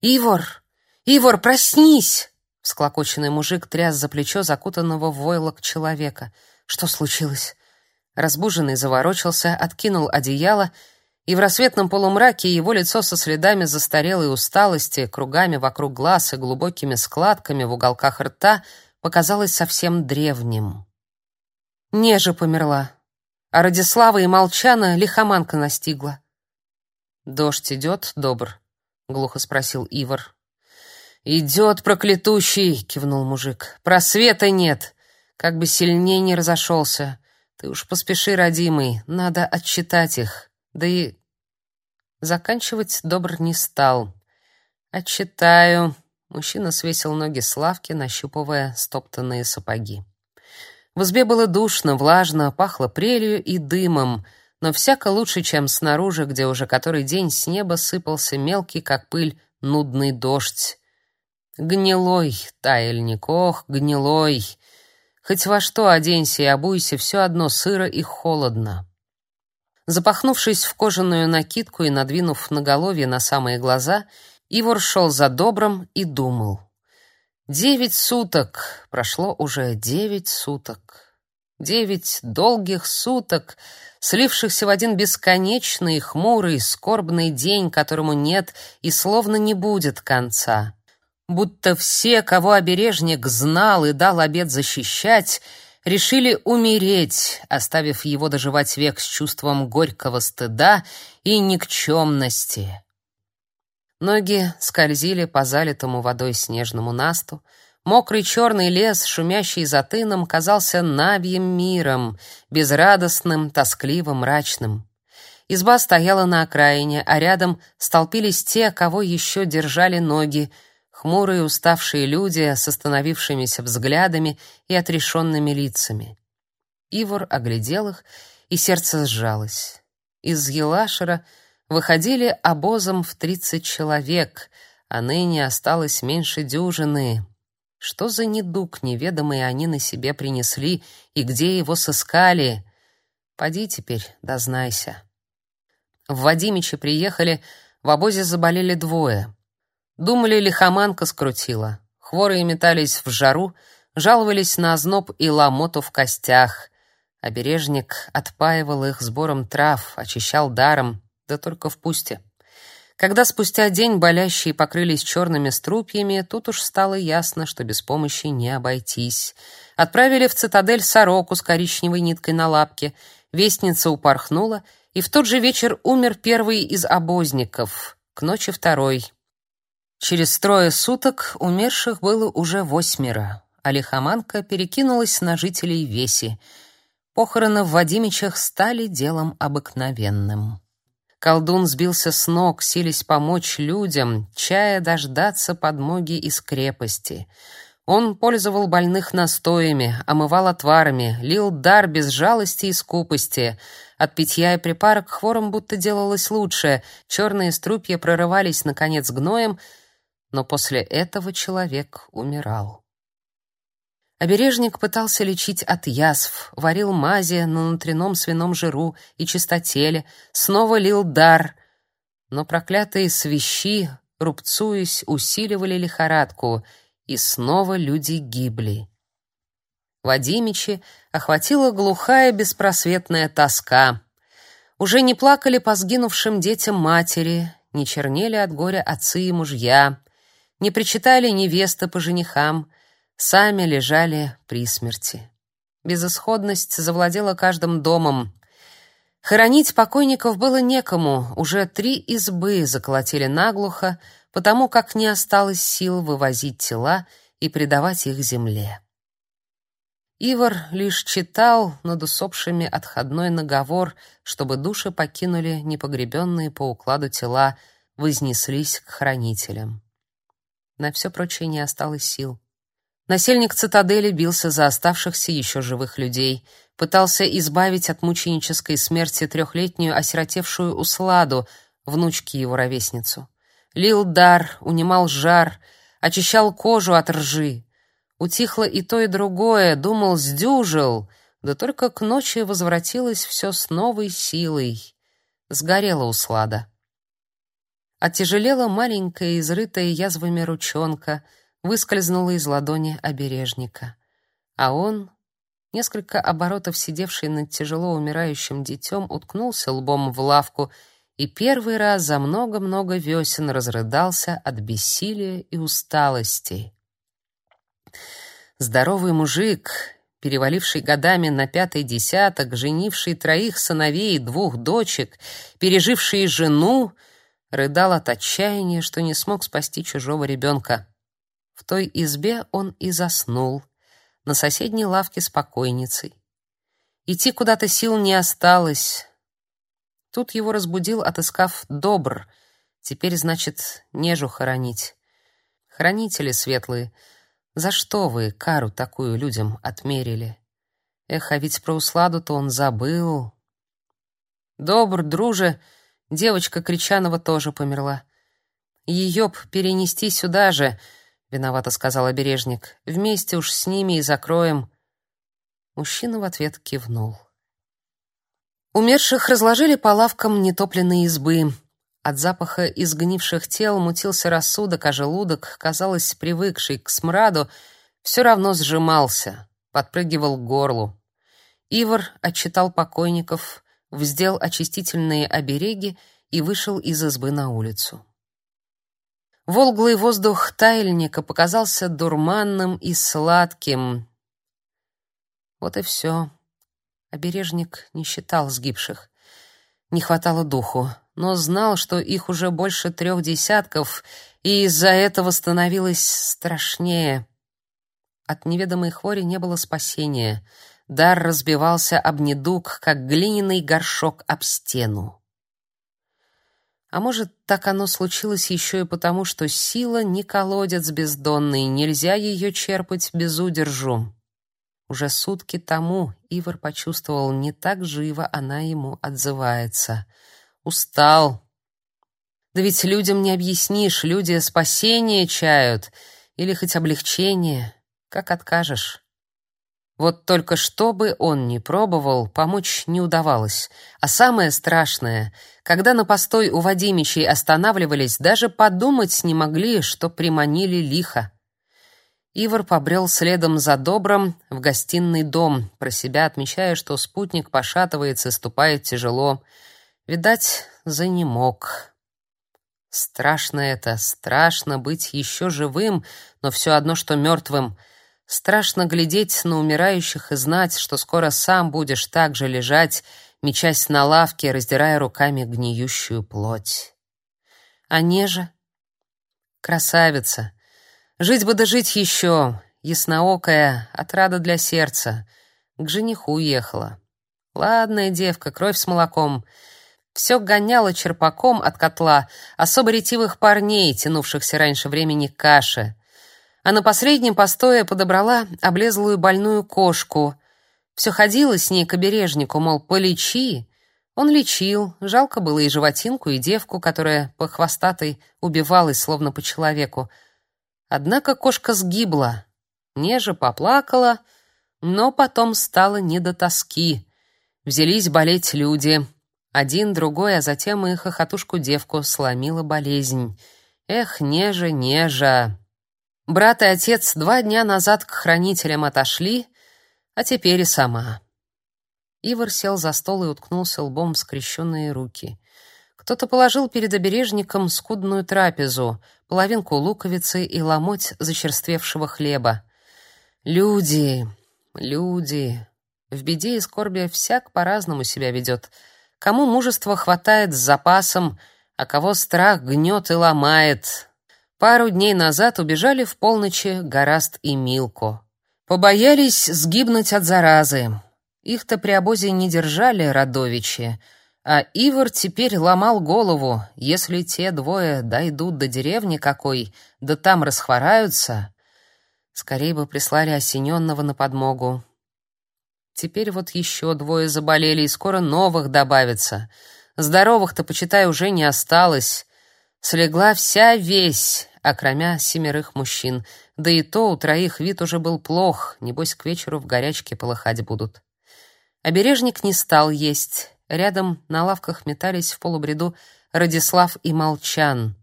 Ивор! Ивор, проснись!» Всклокоченный мужик тряс за плечо закутанного в войлок человека. «Что случилось?» Разбуженный заворочился, откинул одеяло, и в рассветном полумраке его лицо со следами застарелой усталости, кругами вокруг глаз и глубокими складками в уголках рта показалось совсем древним. Нежа померла, а Радислава и Молчана лихоманка настигла. «Дождь идет, добр?» — глухо спросил Ивар. «Идет, проклятущий!» — кивнул мужик. «Просвета нет, как бы сильнее не разошелся. Ты уж поспеши, родимый, надо отчитать их. Да и...» Заканчивать добр не стал. «Отчитаю». Мужчина свесил ноги с лавки, нащупывая стоптанные сапоги. В избе было душно, влажно, пахло прелью и дымом, но всяко лучше, чем снаружи, где уже который день с неба сыпался мелкий, как пыль, нудный дождь. Гнилой таяльник, ох, гнилой. Хоть во что оденься и обуйся, все одно сыро и холодно. Запахнувшись в кожаную накидку и надвинув наголовье на самые глаза, Ивор шел за добром и думал. Девять суток, прошло уже девять суток. Девять долгих суток, слившихся в один бесконечный, хмурый, скорбный день, которому нет и словно не будет конца. Будто все, кого обережник знал и дал обет защищать, решили умереть, оставив его доживать век с чувством горького стыда и никчемности. Ноги скользили по залитому водой снежному насту, Мокрый черный лес, шумящий за тыном, казался навьим миром, безрадостным, тоскливым, мрачным. Изба стояла на окраине, а рядом столпились те, кого еще держали ноги, хмурые уставшие люди с остановившимися взглядами и отрешенными лицами. Ивор оглядел их, и сердце сжалось. Из Елашера выходили обозом в тридцать человек, а ныне осталось меньше дюжины, что за недуг неведомый они на себе принесли и где его сыскали? Поди теперь, дознайся. В Вадимичи приехали, в обозе заболели двое. Думали, лихоманка скрутила. Хворые метались в жару, жаловались на озноб и ломоту в костях. Обережник отпаивал их сбором трав, очищал даром, да только в пусте. Когда спустя день болящие покрылись черными струпьями, тут уж стало ясно, что без помощи не обойтись. Отправили в цитадель сороку с коричневой ниткой на лапке. Вестница упорхнула, и в тот же вечер умер первый из обозников, к ночи второй. Через трое суток умерших было уже восьмеро, а лихоманка перекинулась на жителей Веси. Похороны в Вадимичах стали делом обыкновенным. Колдун сбился с ног, сились помочь людям, чая дождаться подмоги из крепости. Он пользовал больных настоями, омывал отварами, лил дар без жалости и скупости. От питья и припарок хвором будто делалось лучше, черные струпья прорывались, наконец, гноем, но после этого человек умирал. Обережник пытался лечить от язв, варил мази на внутреннем свином жиру и чистотеле, снова лил дар. Но проклятые свищи, рубцуясь, усиливали лихорадку, и снова люди гибли. Вадимичи охватила глухая беспросветная тоска. Уже не плакали по сгинувшим детям матери, не чернели от горя отцы и мужья, не причитали невесты по женихам — сами лежали при смерти. Безысходность завладела каждым домом. Хоронить покойников было некому, уже три избы заколотили наглухо, потому как не осталось сил вывозить тела и предавать их земле. Ивар лишь читал над усопшими отходной наговор, чтобы души покинули непогребенные по укладу тела, вознеслись к хранителям. На все прочее не осталось сил. Насельник цитадели бился за оставшихся еще живых людей, пытался избавить от мученической смерти трехлетнюю осиротевшую Усладу, внучки его ровесницу. Лил дар, унимал жар, очищал кожу от ржи. Утихло и то, и другое, думал, сдюжил, да только к ночи возвратилось все с новой силой. Сгорела Услада. Оттяжелела маленькая, изрытая язвами ручонка, выскользнула из ладони обережника. А он, несколько оборотов сидевший над тяжело умирающим детем, уткнулся лбом в лавку и первый раз за много-много весен разрыдался от бессилия и усталости. Здоровый мужик, переваливший годами на пятый десяток, женивший троих сыновей и двух дочек, переживший жену, рыдал от отчаяния, что не смог спасти чужого ребенка. В той избе он и заснул, на соседней лавке с покойницей. Идти куда-то сил не осталось. Тут его разбудил, отыскав добр. Теперь, значит, нежу хоронить. Хранители светлые, за что вы кару такую людям отмерили? Эх, а ведь про усладу-то он забыл. Добр, друже, девочка Кричанова тоже померла. Ее б перенести сюда же, виновато сказал обережник. Вместе уж с ними и закроем. Мужчина в ответ кивнул. Умерших разложили по лавкам нетопленные избы. От запаха изгнивших тел мутился рассудок, а желудок, казалось, привыкший к смраду, все равно сжимался, подпрыгивал к горлу. Ивар отчитал покойников, вздел очистительные обереги и вышел из избы на улицу. Волглый воздух тайльника показался дурманным и сладким. Вот и все. Обережник не считал сгибших. Не хватало духу, но знал, что их уже больше трех десятков, и из-за этого становилось страшнее. От неведомой хвори не было спасения. Дар разбивался об недуг, как глиняный горшок об стену. А может, так оно случилось еще и потому, что сила не колодец бездонный, нельзя ее черпать без удержу. Уже сутки тому Ивар почувствовал, не так живо она ему отзывается. Устал. Да ведь людям не объяснишь, люди спасение чают или хоть облегчение. Как откажешь? Вот только что бы он ни пробовал, помочь не удавалось. А самое страшное, когда на постой у Вадимичей останавливались, даже подумать не могли, что приманили лихо. Ивар побрел следом за Добром в гостиный дом, про себя отмечая, что спутник пошатывается ступает тяжело. Видать, занемог. Страшно это, страшно быть еще живым, но все одно, что мертвым. Страшно глядеть на умирающих и знать, что скоро сам будешь так же лежать, мечась на лавке, раздирая руками гниющую плоть. А неже? Красавица! Жить бы да жить еще, ясноокая, отрада для сердца. К жениху уехала. Ладная девка, кровь с молоком. Все гоняла черпаком от котла особо ретивых парней, тянувшихся раньше времени к каше. А на последнем постое подобрала облезлую больную кошку. Все ходила с ней к обережнику, мол, полечи. Он лечил, жалко было и животинку, и девку, которая по хвостатой убивалась, словно по человеку. Однако кошка сгибла. Неже поплакала, но потом стало не до тоски. Взялись болеть люди. Один, другой, а затем и хохотушку-девку сломила болезнь. Эх, Нежа, Нежа. Брат и отец два дня назад к хранителям отошли, а теперь и сама. Ивар сел за стол и уткнулся лбом в скрещенные руки. Кто-то положил перед обережником скудную трапезу, половинку луковицы и ломоть зачерствевшего хлеба. Люди, люди. В беде и скорби всяк по-разному себя ведет. Кому мужества хватает с запасом, а кого страх гнет и ломает. Пару дней назад убежали в полночи Гораст и Милко. Побоялись сгибнуть от заразы. Их-то при обозе не держали родовичи, а Ивар теперь ломал голову, если те двое дойдут до деревни какой, да там расхвораются, скорее бы прислали осененного на подмогу. Теперь вот еще двое заболели, и скоро новых добавится. Здоровых-то, почитай, уже не осталось. Слегла вся весь, окромя семерых мужчин. Да и то у троих вид уже был плох, небось к вечеру в горячке полыхать будут. Обережник не стал есть, Рядом на лавках метались в полубреду Радислав и Молчан.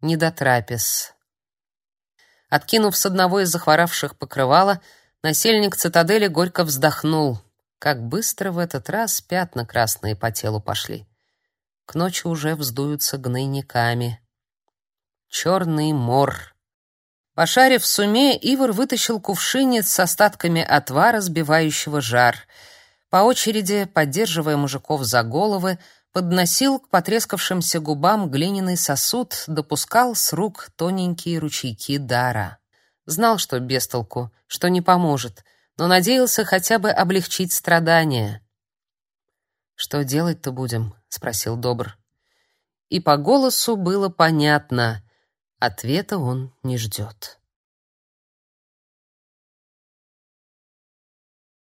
Не до трапез. Откинув с одного из захворавших покрывала, насельник цитадели горько вздохнул. Как быстро в этот раз пятна красные по телу пошли. К ночи уже вздуются гнойниками. Черный мор. Пошарив в суме, Ивар вытащил кувшинец с остатками отвара, сбивающего жар. По очереди, поддерживая мужиков за головы, подносил к потрескавшимся губам глиняный сосуд, допускал с рук тоненькие ручейки дара. Знал, что без толку, что не поможет, но надеялся хотя бы облегчить страдания. «Что делать-то будем?» — спросил Добр. И по голосу было понятно — ответа он не ждет.